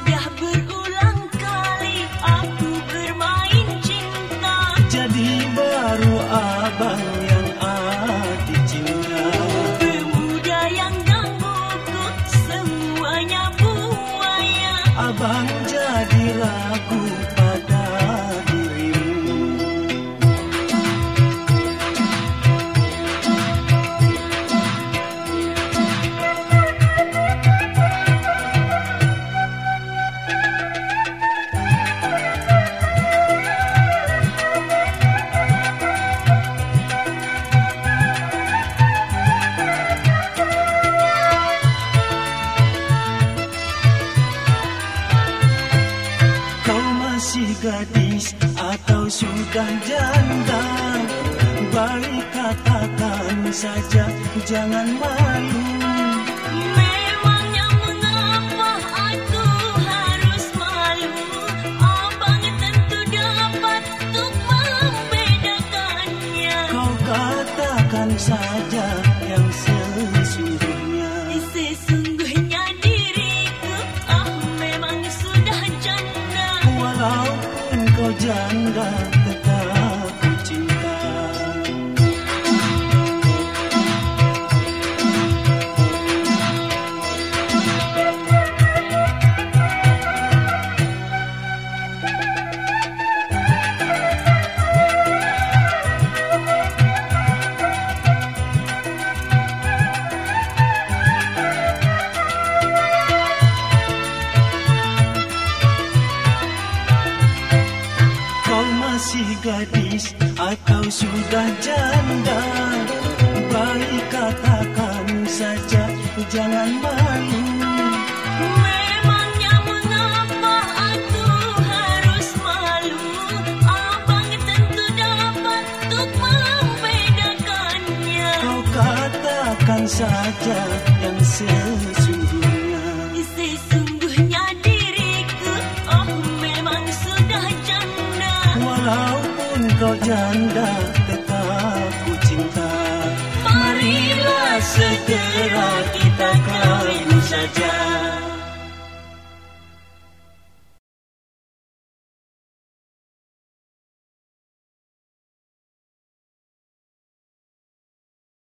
Sudah berulang kali aku bermain cinta. Jadi baru abang yang adik cinta. Pemuda yang gangguku semuanya buaya. Abang jadi ragu masih gadis atau sudah janda Baik katakan saja jangan malu masih gadis atau sudah janda? Baik katakan saja jangan malu. Memangnya mengapa aku harus malu? Abang tentu dapat untuk membedakannya. Kau katakan saja yang sesungguhnya Walaupun kau janda tetap ku cinta Marilah segera kita kawin saja